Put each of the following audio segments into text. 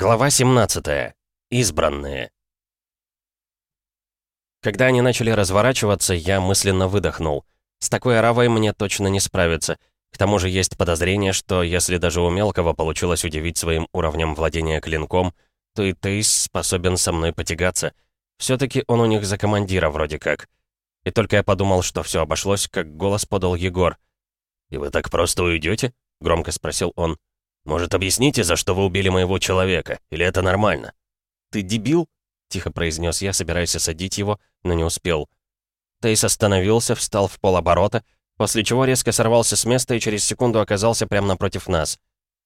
Глава 17. Избранные. Когда они начали разворачиваться, я мысленно выдохнул. С такой оравой мне точно не справиться. К тому же есть подозрение, что если даже у Мелкого получилось удивить своим уровнем владения клинком, то и Тейс способен со мной потягаться. все таки он у них за командира вроде как. И только я подумал, что все обошлось, как голос подал Егор. «И вы так просто уйдете? громко спросил он. «Может, объясните, за что вы убили моего человека? Или это нормально?» «Ты дебил?» — тихо произнес я, собираясь осадить его, но не успел. Тейс остановился, встал в полоборота, после чего резко сорвался с места и через секунду оказался прямо напротив нас.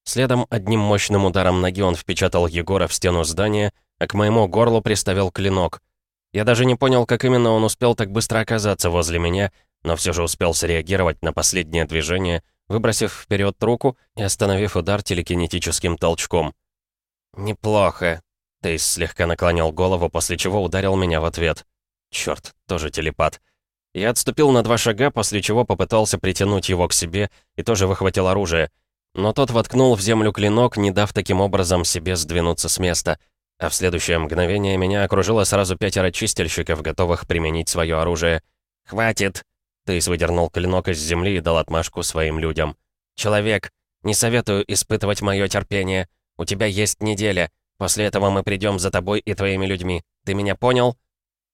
Следом одним мощным ударом ноги он впечатал Егора в стену здания, а к моему горлу приставил клинок. Я даже не понял, как именно он успел так быстро оказаться возле меня, но все же успел среагировать на последнее движение — выбросив вперед руку и остановив удар телекинетическим толчком. «Неплохо», — Тейс слегка наклонил голову, после чего ударил меня в ответ. Черт, тоже телепат. Я отступил на два шага, после чего попытался притянуть его к себе и тоже выхватил оружие. Но тот воткнул в землю клинок, не дав таким образом себе сдвинуться с места. А в следующее мгновение меня окружило сразу пятеро чистильщиков, готовых применить свое оружие. «Хватит!» Тейс выдернул клинок из земли и дал отмашку своим людям. «Человек, не советую испытывать мое терпение. У тебя есть неделя. После этого мы придем за тобой и твоими людьми. Ты меня понял?»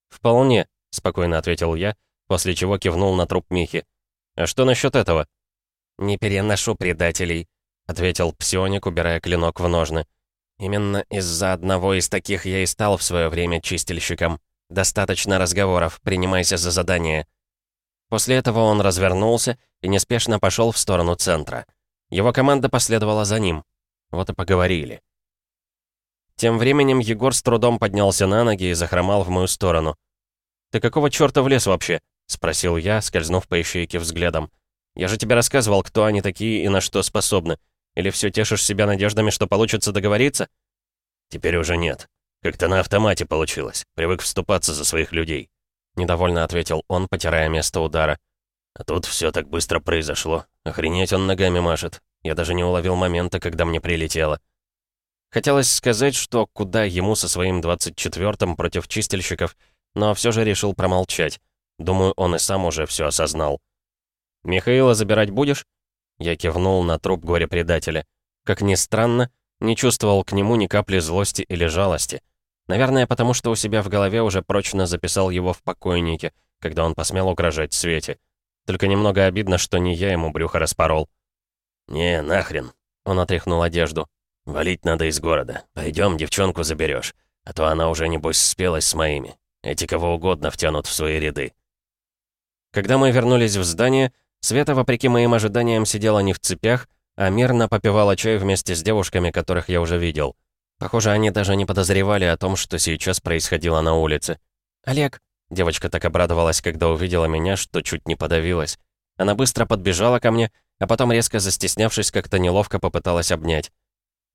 «Вполне», — спокойно ответил я, после чего кивнул на труп Михи. «А что насчет этого?» «Не переношу предателей», — ответил псионик, убирая клинок в ножны. «Именно из-за одного из таких я и стал в свое время чистильщиком. Достаточно разговоров, принимайся за задание». После этого он развернулся и неспешно пошел в сторону центра. Его команда последовала за ним. Вот и поговорили. Тем временем Егор с трудом поднялся на ноги и захромал в мою сторону. «Ты какого чёрта лес вообще?» — спросил я, скользнув по ищейке взглядом. «Я же тебе рассказывал, кто они такие и на что способны. Или все тешишь себя надеждами, что получится договориться?» «Теперь уже нет. Как-то на автомате получилось. Привык вступаться за своих людей. Недовольно ответил он, потирая место удара. А тут все так быстро произошло. Охренеть он ногами машет. Я даже не уловил момента, когда мне прилетело. Хотелось сказать, что куда ему со своим 24-м против чистильщиков, но все же решил промолчать. Думаю, он и сам уже все осознал. «Михаила забирать будешь?» Я кивнул на труп горе-предателя. Как ни странно, не чувствовал к нему ни капли злости или жалости. Наверное, потому что у себя в голове уже прочно записал его в покойнике, когда он посмел угрожать Свете. Только немного обидно, что не я ему брюхо распорол. «Не, нахрен!» — он отряхнул одежду. «Валить надо из города. Пойдем, девчонку заберешь, А то она уже, небось, спелась с моими. Эти кого угодно втянут в свои ряды». Когда мы вернулись в здание, Света, вопреки моим ожиданиям, сидела не в цепях, а мирно попивала чай вместе с девушками, которых я уже видел. Похоже, они даже не подозревали о том, что сейчас происходило на улице. «Олег!» Девочка так обрадовалась, когда увидела меня, что чуть не подавилась. Она быстро подбежала ко мне, а потом, резко застеснявшись, как-то неловко попыталась обнять.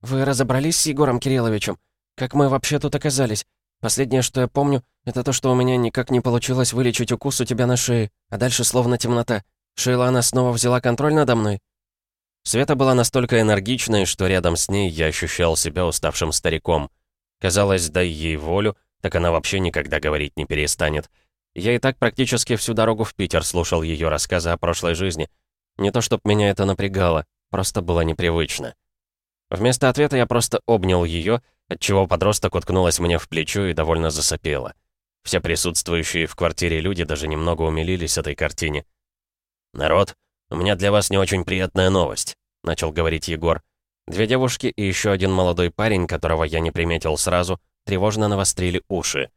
«Вы разобрались с Егором Кирилловичем? Как мы вообще тут оказались? Последнее, что я помню, это то, что у меня никак не получилось вылечить укус у тебя на шее, а дальше словно темнота. Шейла она снова взяла контроль надо мной?» Света была настолько энергичной, что рядом с ней я ощущал себя уставшим стариком. Казалось, дай ей волю, так она вообще никогда говорить не перестанет. Я и так практически всю дорогу в Питер слушал ее рассказы о прошлой жизни. Не то чтоб меня это напрягало, просто было непривычно. Вместо ответа я просто обнял ее, отчего подросток уткнулась мне в плечо и довольно засопела. Все присутствующие в квартире люди даже немного умилились этой картине. «Народ, «У меня для вас не очень приятная новость», — начал говорить Егор. Две девушки и еще один молодой парень, которого я не приметил сразу, тревожно навострили уши.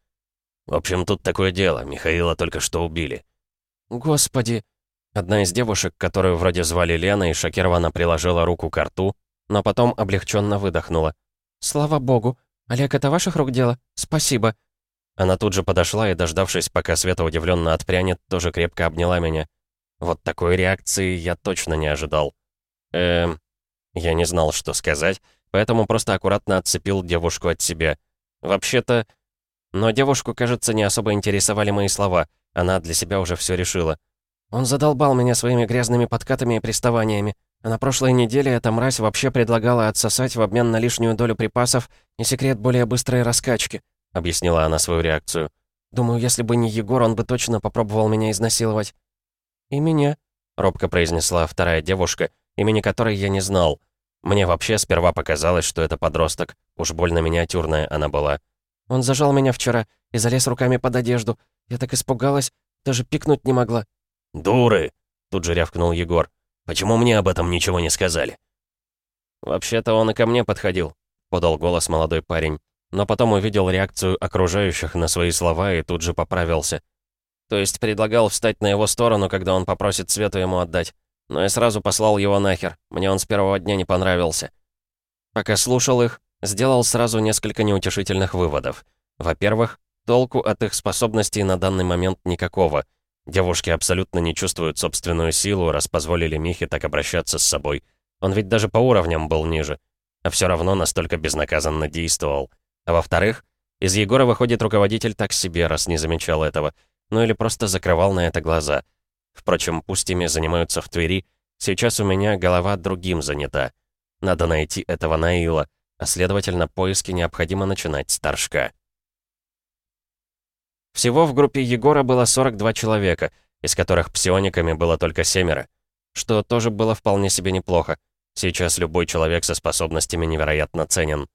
«В общем, тут такое дело. Михаила только что убили». «Господи!» Одна из девушек, которую вроде звали Лена, и шокированно приложила руку к рту, но потом облегченно выдохнула. «Слава богу! Олег, это ваших рук дело? Спасибо!» Она тут же подошла и, дождавшись, пока Света удивленно отпрянет, тоже крепко обняла меня. Вот такой реакции я точно не ожидал. Эм... Я не знал, что сказать, поэтому просто аккуратно отцепил девушку от себя. Вообще-то... Но девушку, кажется, не особо интересовали мои слова. Она для себя уже все решила. Он задолбал меня своими грязными подкатами и приставаниями. А на прошлой неделе эта мразь вообще предлагала отсосать в обмен на лишнюю долю припасов и секрет более быстрой раскачки», — объяснила она свою реакцию. «Думаю, если бы не Егор, он бы точно попробовал меня изнасиловать». «И меня», — робко произнесла вторая девушка, имени которой я не знал. Мне вообще сперва показалось, что это подросток. Уж больно миниатюрная она была. Он зажал меня вчера и залез руками под одежду. Я так испугалась, даже пикнуть не могла. «Дуры!» — тут же рявкнул Егор. «Почему мне об этом ничего не сказали?» «Вообще-то он и ко мне подходил», — подал голос молодой парень. Но потом увидел реакцию окружающих на свои слова и тут же поправился. То есть предлагал встать на его сторону, когда он попросит Свету ему отдать. Но я сразу послал его нахер. Мне он с первого дня не понравился. Пока слушал их, сделал сразу несколько неутешительных выводов. Во-первых, толку от их способностей на данный момент никакого. Девушки абсолютно не чувствуют собственную силу, раз позволили Михе так обращаться с собой. Он ведь даже по уровням был ниже. А все равно настолько безнаказанно действовал. А во-вторых, из Егора выходит руководитель так себе, раз не замечал этого. Ну или просто закрывал на это глаза. Впрочем, пусть ими занимаются в Твери, сейчас у меня голова другим занята. Надо найти этого Наила, а следовательно, поиски необходимо начинать с Торжка. Всего в группе Егора было 42 человека, из которых псиониками было только семеро, что тоже было вполне себе неплохо. Сейчас любой человек со способностями невероятно ценен.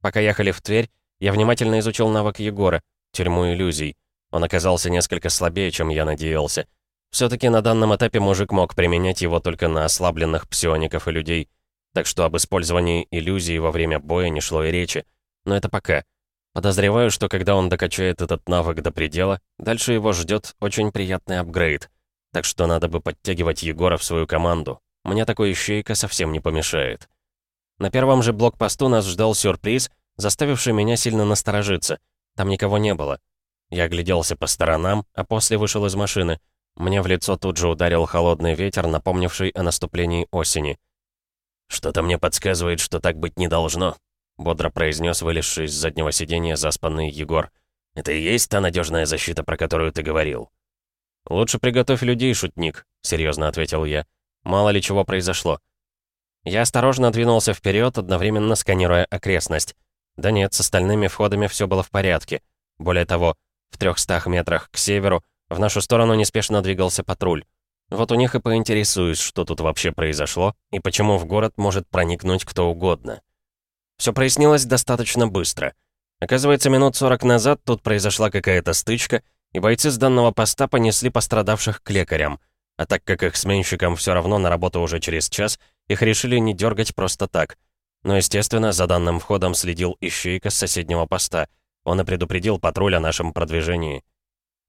Пока ехали в Тверь, я внимательно изучил навык Егора, тюрьму иллюзий. Он оказался несколько слабее, чем я надеялся. Все-таки на данном этапе мужик мог применять его только на ослабленных псиоников и людей, так что об использовании иллюзий во время боя не шло и речи. Но это пока. Подозреваю, что когда он докачает этот навык до предела, дальше его ждет очень приятный апгрейд. Так что надо бы подтягивать Егора в свою команду. Мне такой ищейка совсем не помешает. На первом же блокпосту нас ждал сюрприз, заставивший меня сильно насторожиться. Там никого не было. Я огляделся по сторонам, а после вышел из машины — мне в лицо тут же ударил холодный ветер, напомнивший о наступлении осени. «Что-то мне подсказывает, что так быть не должно», — бодро произнес вылезший из заднего сиденья заспанный Егор. «Это и есть та надежная защита, про которую ты говорил?» «Лучше приготовь людей, шутник», — серьезно ответил я. «Мало ли чего произошло». Я осторожно двинулся вперед, одновременно сканируя окрестность. Да нет, с остальными входами все было в порядке. Более того, в трехстах метрах к северу в нашу сторону неспешно двигался патруль. Вот у них и поинтересуюсь, что тут вообще произошло и почему в город может проникнуть кто угодно. Все прояснилось достаточно быстро. Оказывается, минут 40 назад тут произошла какая-то стычка, и бойцы с данного поста понесли пострадавших к лекарям. А так как их сменщикам все равно на работу уже через час, их решили не дергать просто так. Но, естественно, за данным входом следил ищейка с соседнего поста. Он и предупредил патруль о нашем продвижении.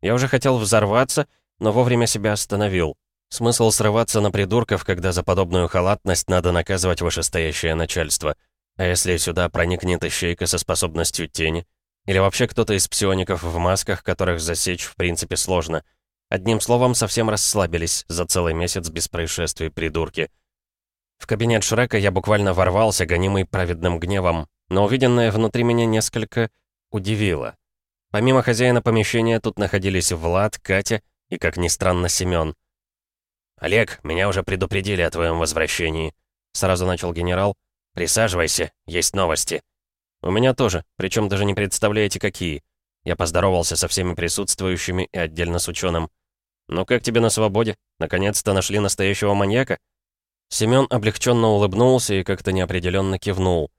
Я уже хотел взорваться, но вовремя себя остановил. Смысл срываться на придурков, когда за подобную халатность надо наказывать вышестоящее начальство. А если сюда проникнет ищейка со способностью тени? Или вообще кто-то из псиоников в масках, которых засечь в принципе сложно? Одним словом, совсем расслабились за целый месяц без происшествий придурки. В кабинет Шрека я буквально ворвался, гонимый праведным гневом, но увиденное внутри меня несколько удивило. Помимо хозяина помещения тут находились Влад, Катя и, как ни странно, Семён. «Олег, меня уже предупредили о твоем возвращении», — сразу начал генерал. «Присаживайся, есть новости». «У меня тоже, причем даже не представляете, какие». Я поздоровался со всеми присутствующими и отдельно с ученым. «Ну как тебе на свободе? Наконец-то нашли настоящего маньяка?» Семён облегченно улыбнулся и как-то неопределенно кивнул.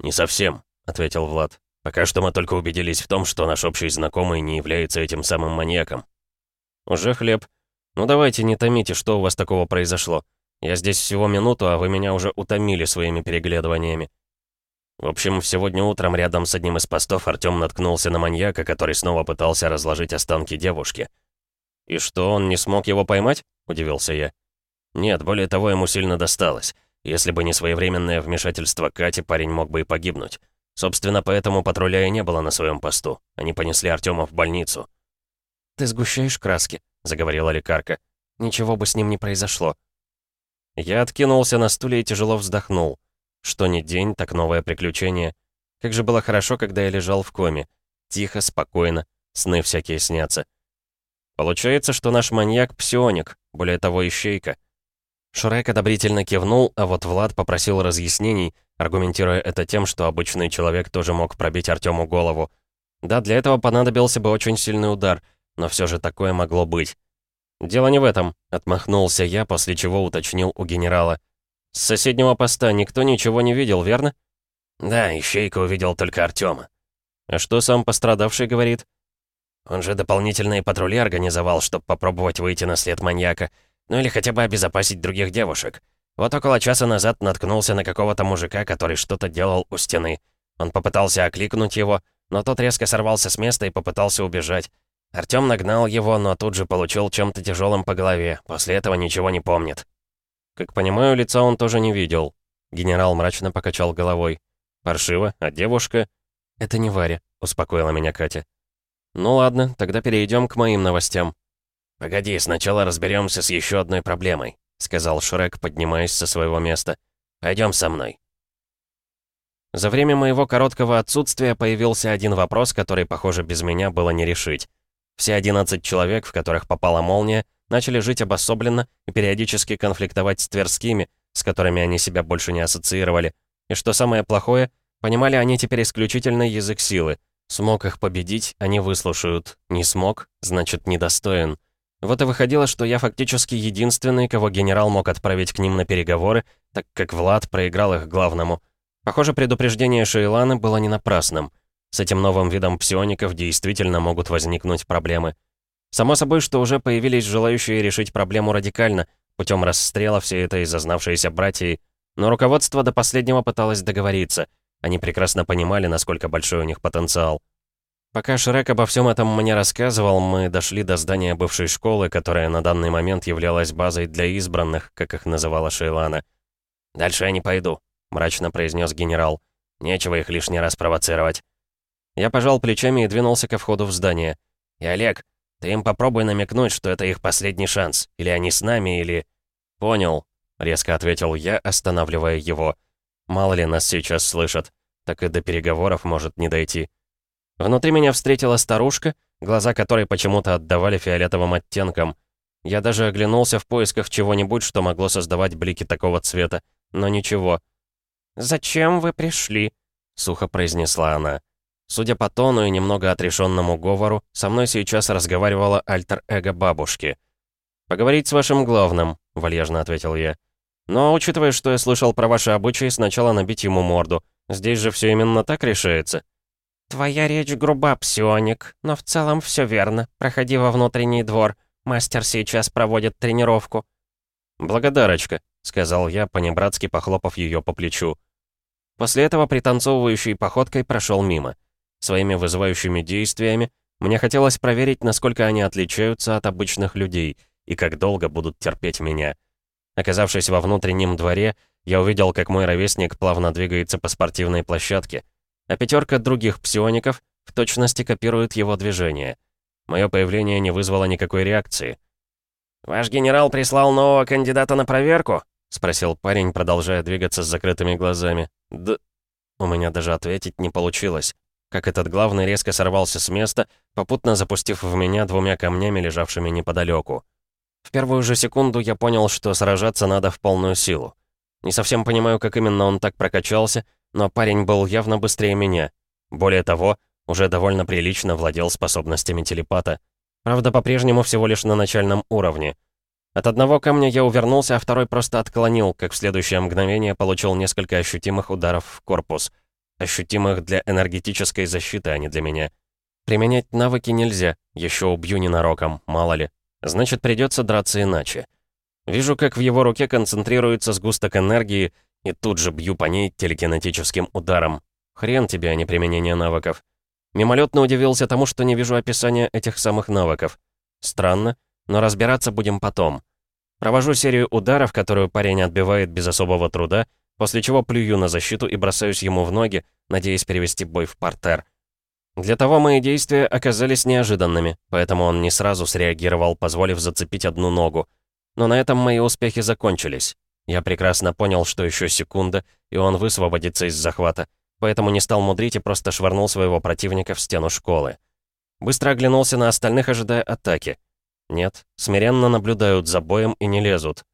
«Не совсем», — ответил Влад. Пока что мы только убедились в том, что наш общий знакомый не является этим самым маньяком. Уже хлеб. Ну давайте, не томите, что у вас такого произошло. Я здесь всего минуту, а вы меня уже утомили своими переглядываниями. В общем, сегодня утром рядом с одним из постов Артём наткнулся на маньяка, который снова пытался разложить останки девушки. «И что, он не смог его поймать?» — удивился я. «Нет, более того, ему сильно досталось. Если бы не своевременное вмешательство Кати, парень мог бы и погибнуть. Собственно, поэтому патруля и не было на своем посту. Они понесли Артема в больницу. «Ты сгущаешь краски», — заговорила лекарка. «Ничего бы с ним не произошло». Я откинулся на стуле и тяжело вздохнул. Что ни день, так новое приключение. Как же было хорошо, когда я лежал в коме. Тихо, спокойно, сны всякие снятся. Получается, что наш маньяк — псионик, более того, ищейка. Шурек одобрительно кивнул, а вот Влад попросил разъяснений, аргументируя это тем, что обычный человек тоже мог пробить Артему голову. Да, для этого понадобился бы очень сильный удар, но все же такое могло быть. «Дело не в этом», — отмахнулся я, после чего уточнил у генерала. «С соседнего поста никто ничего не видел, верно?» «Да, ищейка увидел только Артема». «А что сам пострадавший говорит?» «Он же дополнительные патрули организовал, чтобы попробовать выйти на след маньяка. Ну или хотя бы обезопасить других девушек. Вот около часа назад наткнулся на какого-то мужика, который что-то делал у стены. Он попытался окликнуть его, но тот резко сорвался с места и попытался убежать. Артём нагнал его, но тут же получил чем-то тяжелым по голове. После этого ничего не помнит. Как понимаю, лица он тоже не видел. Генерал мрачно покачал головой. Паршиво, а девушка... Это не Варя, успокоила меня Катя. Ну ладно, тогда перейдем к моим новостям. «Погоди, сначала разберемся с еще одной проблемой», — сказал Шрек, поднимаясь со своего места. Пойдем со мной». За время моего короткого отсутствия появился один вопрос, который, похоже, без меня было не решить. Все 11 человек, в которых попала молния, начали жить обособленно и периодически конфликтовать с Тверскими, с которыми они себя больше не ассоциировали. И что самое плохое, понимали они теперь исключительно язык силы. Смог их победить, они выслушают. Не смог, значит, недостоин. Вот и выходило, что я фактически единственный, кого генерал мог отправить к ним на переговоры, так как Влад проиграл их главному — Похоже, предупреждение Шейланы было не напрасным. С этим новым видом псиоников действительно могут возникнуть проблемы. Само собой, что уже появились желающие решить проблему радикально, путем расстрела все это из зазнавшиеся братья, но руководство до последнего пыталось договориться. Они прекрасно понимали, насколько большой у них потенциал. Пока Шрек обо всем этом мне рассказывал, мы дошли до здания бывшей школы, которая на данный момент являлась базой для избранных, как их называла Шейлана. «Дальше я не пойду», мрачно произнес генерал. «Нечего их лишний раз провоцировать». Я пожал плечами и двинулся ко входу в здание. «И, Олег, ты им попробуй намекнуть, что это их последний шанс. Или они с нами, или...» «Понял», — резко ответил я, останавливая его. «Мало ли нас сейчас слышат. Так и до переговоров может не дойти». Внутри меня встретила старушка, глаза которой почему-то отдавали фиолетовым оттенкам. Я даже оглянулся в поисках чего-нибудь, что могло создавать блики такого цвета, но ничего. «Зачем вы пришли?» — сухо произнесла она. Судя по тону и немного отрешенному говору, со мной сейчас разговаривала альтер-эго бабушки. «Поговорить с вашим главным», — вальяжно ответил я. «Но, учитывая, что я слышал про ваши обычаи, сначала набить ему морду. Здесь же все именно так решается». «Твоя речь груба, псионик, но в целом все верно. Проходи во внутренний двор. Мастер сейчас проводит тренировку». «Благодарочка», — сказал я, понебратски похлопав ее по плечу. После этого пританцовывающей походкой прошел мимо. Своими вызывающими действиями мне хотелось проверить, насколько они отличаются от обычных людей и как долго будут терпеть меня. Оказавшись во внутреннем дворе, я увидел, как мой ровесник плавно двигается по спортивной площадке, а пятерка других псиоников в точности копирует его движение. Мое появление не вызвало никакой реакции. «Ваш генерал прислал нового кандидата на проверку?» — спросил парень, продолжая двигаться с закрытыми глазами. «Д...» У меня даже ответить не получилось. Как этот главный резко сорвался с места, попутно запустив в меня двумя камнями, лежавшими неподалеку. В первую же секунду я понял, что сражаться надо в полную силу. Не совсем понимаю, как именно он так прокачался, но парень был явно быстрее меня. Более того, уже довольно прилично владел способностями телепата. Правда, по-прежнему всего лишь на начальном уровне. От одного камня я увернулся, а второй просто отклонил, как в следующее мгновение получил несколько ощутимых ударов в корпус. Ощутимых для энергетической защиты, а не для меня. Применять навыки нельзя, еще убью ненароком, мало ли. Значит, придется драться иначе. Вижу, как в его руке концентрируется сгусток энергии, и тут же бью по ней телекинетическим ударом. Хрен тебе, а не применение навыков. Мимолетно удивился тому, что не вижу описания этих самых навыков. Странно, но разбираться будем потом. Провожу серию ударов, которую парень отбивает без особого труда, после чего плюю на защиту и бросаюсь ему в ноги, надеясь перевести бой в портер. Для того мои действия оказались неожиданными, поэтому он не сразу среагировал, позволив зацепить одну ногу. Но на этом мои успехи закончились. Я прекрасно понял, что еще секунда, и он высвободится из захвата, поэтому не стал мудрить и просто швырнул своего противника в стену школы. Быстро оглянулся на остальных, ожидая атаки. Нет, смиренно наблюдают за боем и не лезут.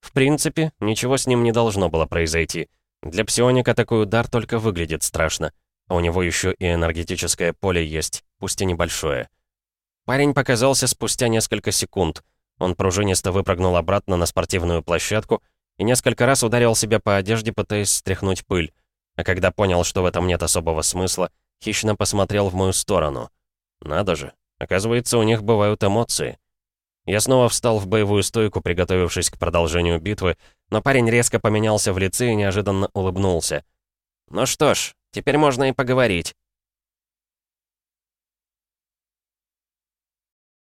В принципе, ничего с ним не должно было произойти. Для псионика такой удар только выглядит страшно. А у него еще и энергетическое поле есть, пусть и небольшое. Парень показался спустя несколько секунд. Он пружинисто выпрыгнул обратно на спортивную площадку и несколько раз ударил себя по одежде, пытаясь стряхнуть пыль. А когда понял, что в этом нет особого смысла, хищно посмотрел в мою сторону. Надо же, оказывается, у них бывают эмоции. Я снова встал в боевую стойку, приготовившись к продолжению битвы, но парень резко поменялся в лице и неожиданно улыбнулся. «Ну что ж, теперь можно и поговорить».